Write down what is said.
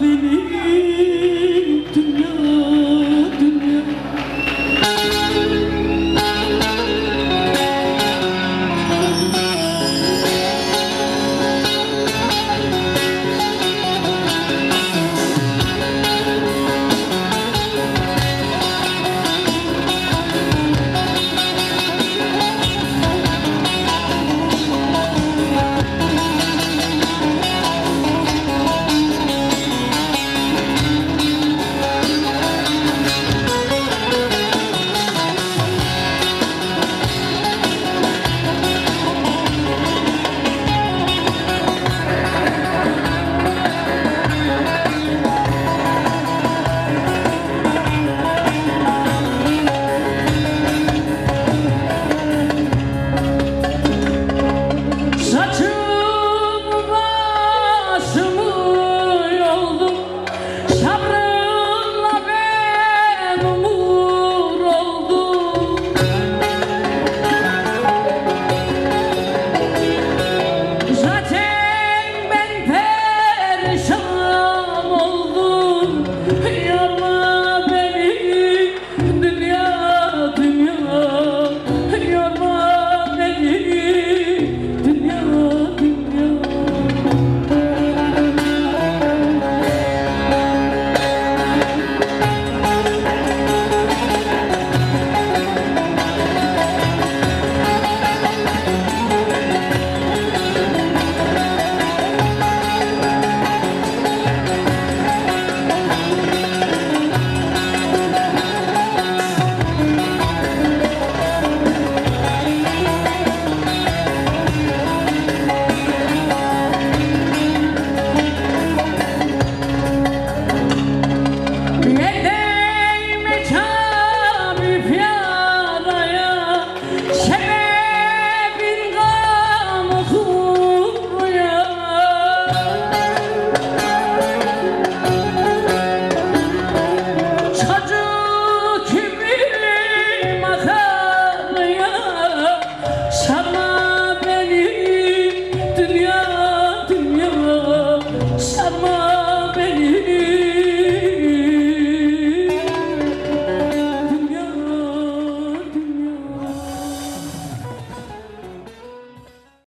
beni